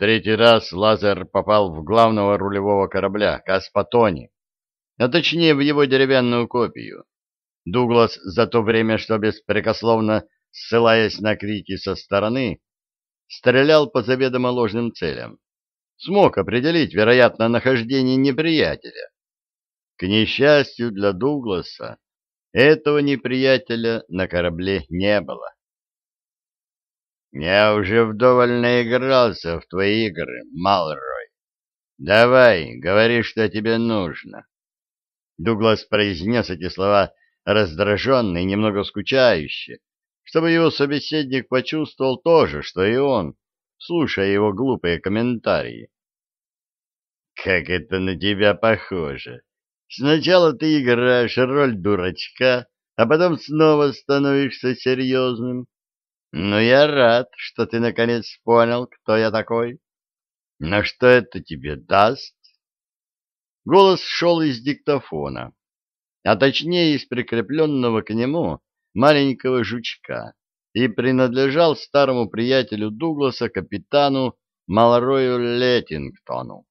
третий раз лазер попал в главного рулевого корабля Каспатони, а точнее в его деревянную копию. Дуглас за то время, что беспрекословно ссылаясь на крики со стороны, стрелял по заведомо ложным целям. Смог определить, вероятно, нахождение неприятеля. К несчастью для Дугласа, этого неприятеля на корабле не было. «Я уже вдоволь наигрался в твои игры, Малрой. Давай, говори, что тебе нужно». Дуглас произнес эти слова раздраженно и немного скучающе, чтобы его собеседник почувствовал то же, что и он, слушая его глупые комментарии. «Как это на тебя похоже! Сначала ты играешь роль дурачка, а потом снова становишься серьезным. Но я рад, что ты наконец понял, кто я такой. Но что это тебе даст?» Голос шел из диктофона, а точнее из прикрепленного к нему маленького жучка и принадлежал старому приятелю Дугласа, капитану Малрою Леттингтону.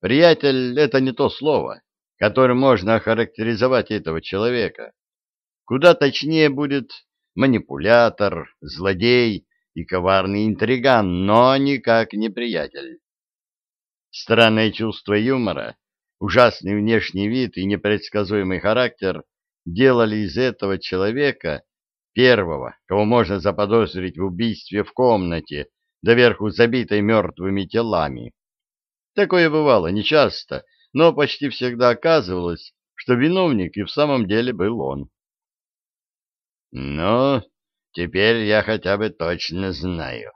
Приятель — это не то слово, которым можно охарактеризовать этого человека. Куда точнее будет манипулятор, злодей и коварный интриган, но никак не приятель. Странное чувство юмора, ужасный внешний вид и непредсказуемый характер делали из этого человека первого, кого можно заподозрить в убийстве в комнате, доверху забитой мертвыми телами. Такое бывало нечасто, но почти всегда оказывалось, что виновник и в самом деле был он. «Ну, теперь я хотя бы точно знаю,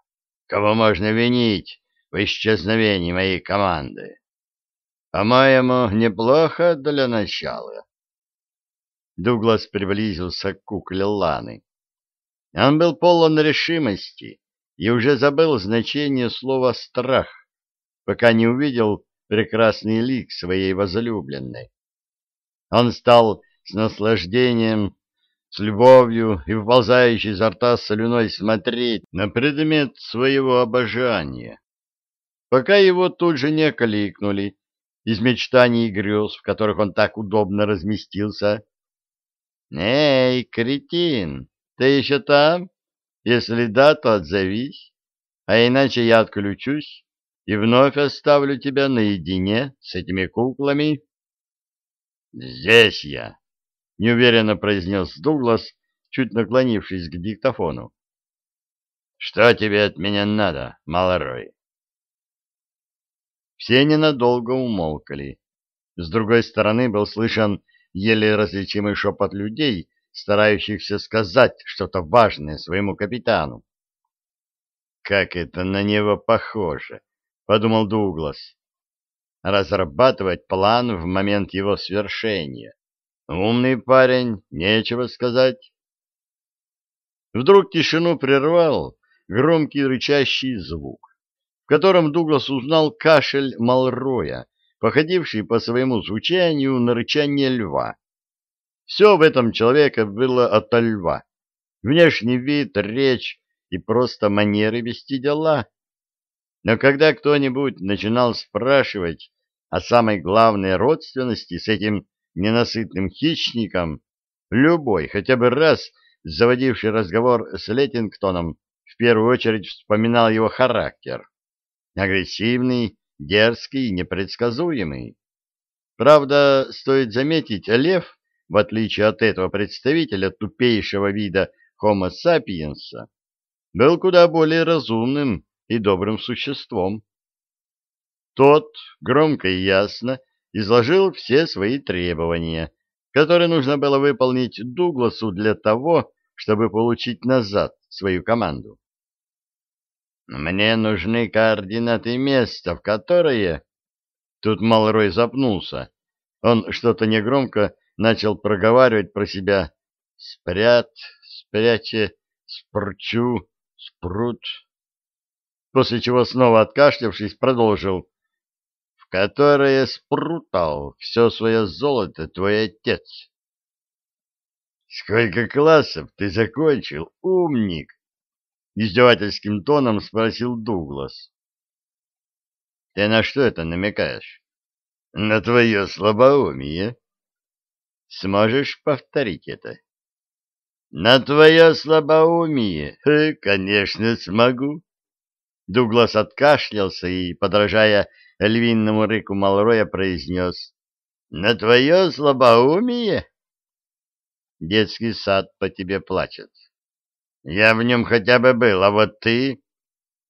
кого можно винить в исчезновении моей команды. По-моему, неплохо для начала. Дуглас приблизился к кукле Ланы. Он был полон решимости и уже забыл значение слова «страх», пока не увидел прекрасный лик своей возлюбленной. Он стал с наслаждением, с любовью и выползающей изо рта солюной смотреть на предмет своего обожания, пока его тут же не окликнули из мечтаний и грез, в которых он так удобно разместился, «Эй, кретин, ты еще там? Если да, то отзовись, а иначе я отключусь и вновь оставлю тебя наедине с этими куклами». «Здесь я», — неуверенно произнес Дуглас, чуть наклонившись к диктофону. «Что тебе от меня надо, малорой?» Все ненадолго умолкали. С другой стороны был слышен еле различимый шепот людей, старающихся сказать что-то важное своему капитану. «Как это на него похоже!» — подумал Дуглас. «Разрабатывать план в момент его свершения. Умный парень, нечего сказать». Вдруг тишину прервал громкий рычащий звук, в котором Дуглас узнал кашель Малроя, походивший по своему звучанию на рычание льва. Все в этом человеке было от льва. Внешний вид, речь и просто манеры вести дела. Но когда кто-нибудь начинал спрашивать о самой главной родственности с этим ненасытным хищником, любой, хотя бы раз заводивший разговор с Леттингтоном, в первую очередь вспоминал его характер. Агрессивный, дерзкий непредсказуемый. Правда, стоит заметить, лев, в отличие от этого представителя тупейшего вида Homo sapiens, был куда более разумным и добрым существом. Тот громко и ясно изложил все свои требования, которые нужно было выполнить Дугласу для того, чтобы получить назад свою команду. Мне нужны координаты места, в которое... Тут Малрой запнулся. Он что-то негромко начал проговаривать про себя. Спрят, спряче, спрчу, спрут. После чего снова откашлявшись, продолжил. Которое спрутал все свое золото твой отец. Сколько классов ты закончил, умник? Издевательским тоном спросил Дуглас. Ты на что это намекаешь? На твое слабоумие. Сможешь повторить это? На твое слабоумие? Конечно, смогу. Дуглас откашлялся и, подражая львиному рыку Малроя, произнес «На твое слабоумие?» «Детский сад по тебе плачет. Я в нем хотя бы был, а вот ты...»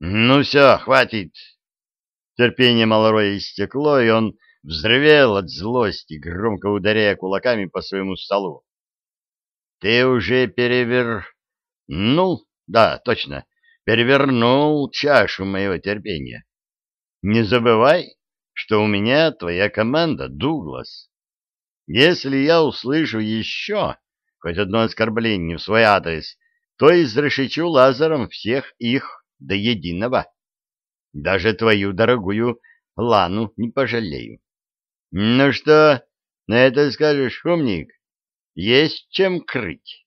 «Ну все, хватит!» Терпение Малроя истекло, и он взревел от злости, громко ударяя кулаками по своему столу. «Ты уже перевер...» «Ну, да, точно, перевернул чашу моего терпения. Не забывай, что у меня твоя команда, Дуглас. Если я услышу еще хоть одно оскорбление в свой адрес, то изрешечу лазером всех их до единого. Даже твою дорогую Лану не пожалею. Ну что, на это скажешь, умник? Есть чем крыть.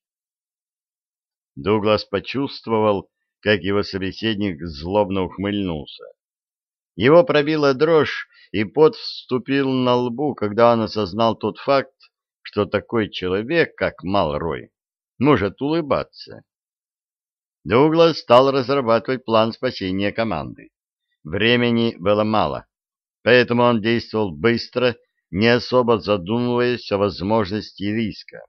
Дуглас почувствовал, как его собеседник злобно ухмыльнулся. Его пробила дрожь, и пот вступил на лбу, когда он осознал тот факт, что такой человек, как Малрой, может улыбаться. Дуглас стал разрабатывать план спасения команды. Времени было мало, поэтому он действовал быстро, не особо задумываясь о возможности риска.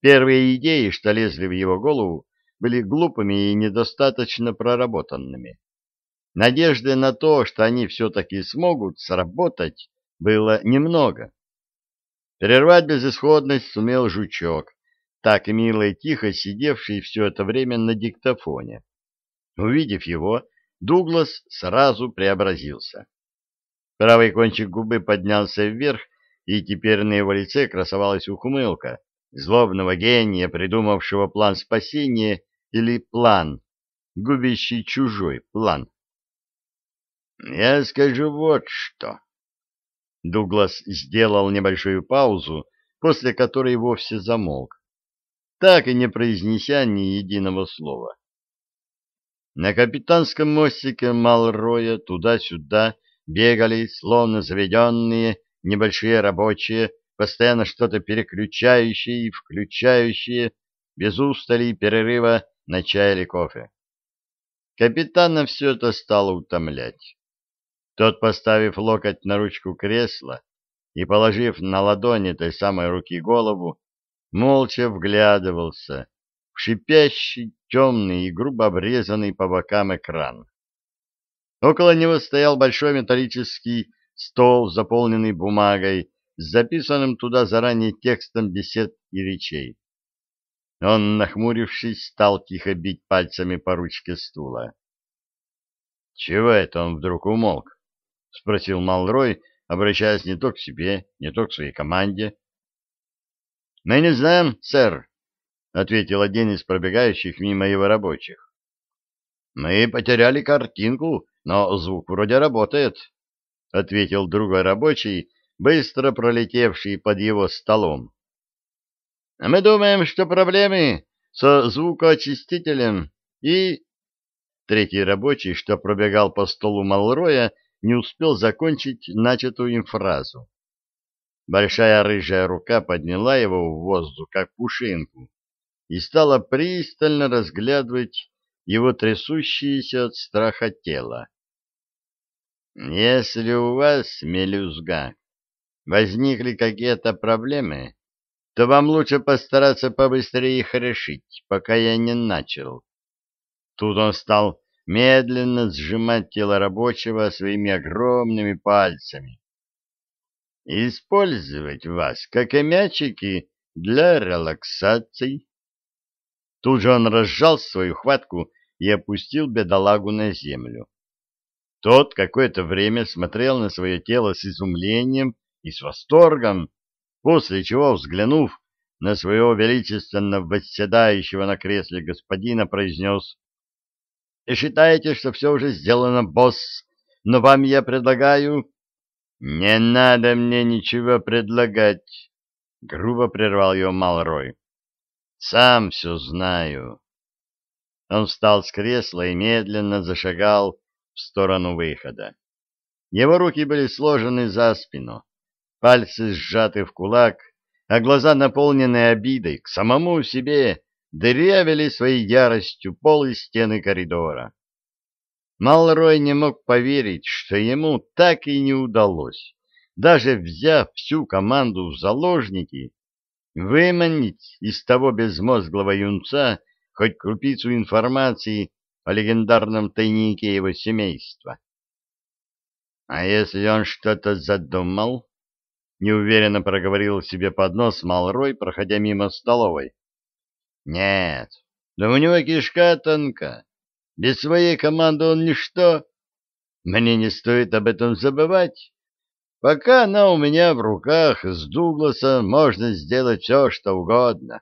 Первые идеи, что лезли в его голову, были глупыми и недостаточно проработанными. Надежды на то, что они все-таки смогут сработать, было немного. Прервать безысходность сумел жучок, так мило и тихо сидевший все это время на диктофоне. Увидев его, Дуглас сразу преобразился. Правый кончик губы поднялся вверх, и теперь на его лице красовалась ухмылка злобного гения, придумавшего план спасения или план, губящий чужой план. Я скажу вот что. Дуглас сделал небольшую паузу, после которой вовсе замолк, так и не произнеся ни единого слова. На капитанском мостике Малроя туда-сюда бегали, словно заведенные, небольшие рабочие, постоянно что-то переключающие и включающие, без устали и перерыва на чай или кофе. Капитана все это стало утомлять. Тот, поставив локоть на ручку кресла и положив на ладони той самой руки голову, молча вглядывался в шипящий, темный и грубо обрезанный по бокам экран. Около него стоял большой металлический стол, заполненный бумагой, с записанным туда заранее текстом бесед и речей. Он, нахмурившись, стал тихо бить пальцами по ручке стула. Чего это он вдруг умолк? — спросил Малрой, обращаясь не то к себе, не то к своей команде. — Мы не знаем, сэр, — ответил один из пробегающих мимо его рабочих. — Мы потеряли картинку, но звук вроде работает, — ответил другой рабочий, быстро пролетевший под его столом. — Мы думаем, что проблемы со звукоочистителем и... Третий рабочий, что пробегал по столу Малроя, — не успел закончить начатую им фразу. Большая рыжая рука подняла его в воздух, как пушинку, и стала пристально разглядывать его трясущееся от страха тело. «Если у вас, мелюзга, возникли какие-то проблемы, то вам лучше постараться побыстрее их решить, пока я не начал». Тут он стал медленно сжимать тело рабочего своими огромными пальцами. Использовать вас, как и мячики, для релаксации. Тут же он разжал свою хватку и опустил бедолагу на землю. Тот какое-то время смотрел на свое тело с изумлением и с восторгом, после чего, взглянув на своего величественно восседающего на кресле господина, произнес и считаете, что все уже сделано, босс, но вам я предлагаю... — Не надо мне ничего предлагать, — грубо прервал ее Малрой. — Сам все знаю. Он встал с кресла и медленно зашагал в сторону выхода. Его руки были сложены за спину, пальцы сжаты в кулак, а глаза, наполненные обидой, к самому себе дырявили своей яростью пол и стены коридора. Малрой не мог поверить, что ему так и не удалось, даже взяв всю команду в заложники, выманить из того безмозглого юнца хоть крупицу информации о легендарном тайнике его семейства. А если он что-то задумал? Неуверенно проговорил себе под нос Малрой, проходя мимо столовой. Нет, да у него кишка тонка. Без своей команды он ничто. Мне не стоит об этом забывать. Пока она у меня в руках, с Дугласом можно сделать все, что угодно.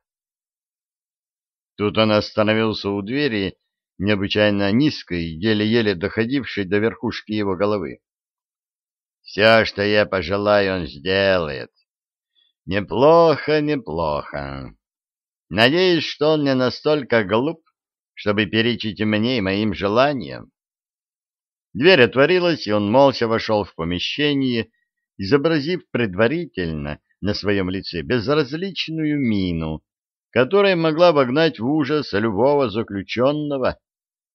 Тут он остановился у двери, необычайно низкой, еле-еле доходившей до верхушки его головы. Все, что я пожелаю, он сделает. Неплохо, неплохо. Надеюсь, что он не настолько глуп, чтобы перечить мне и моим желаниям. Дверь отворилась, и он молча вошел в помещение, изобразив предварительно на своем лице безразличную мину, которая могла вогнать в ужас любого заключенного,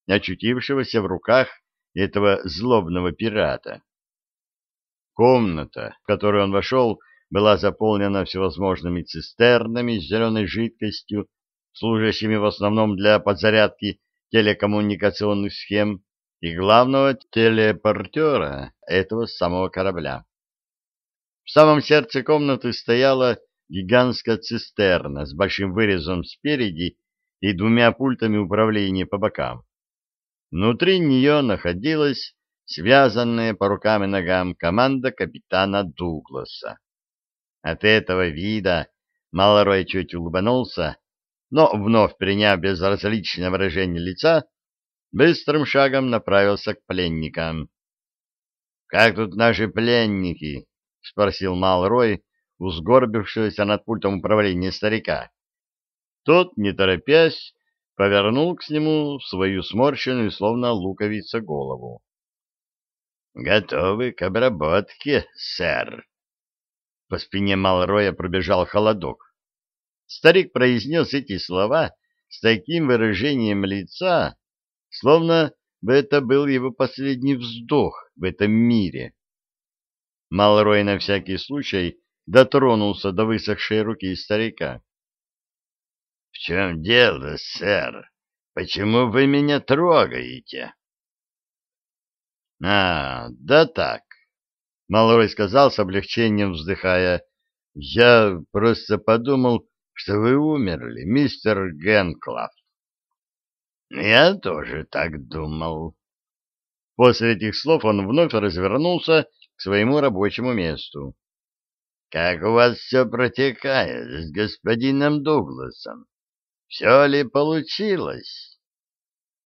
очутившегося в руках этого злобного пирата. Комната, в которую он вошел, была заполнена всевозможными цистернами с зеленой жидкостью, служащими в основном для подзарядки телекоммуникационных схем и главного телепортера этого самого корабля. В самом сердце комнаты стояла гигантская цистерна с большим вырезом спереди и двумя пультами управления по бокам. Внутри нее находилась связанная по рукам и ногам команда капитана Дугласа. От этого вида Малорой чуть улыбнулся, но, вновь приняв безразличное выражение лица, быстрым шагом направился к пленникам. — Как тут наши пленники? — спросил Малрой у над пультом управления старика. Тот, не торопясь, повернул к нему свою сморщенную, словно луковица, голову. Готовы к обработке, сэр. По спине Малроя пробежал холодок. Старик произнес эти слова с таким выражением лица, словно бы это был его последний вздох в этом мире. Малрой на всякий случай дотронулся до высохшей руки старика. — В чем дело, сэр? Почему вы меня трогаете? — А, да так, — Малой сказал с облегчением, вздыхая. — Я просто подумал, что вы умерли, мистер Генклав. — Я тоже так думал. После этих слов он вновь развернулся к своему рабочему месту. — Как у вас все протекает с господином Дугласом? Все ли получилось?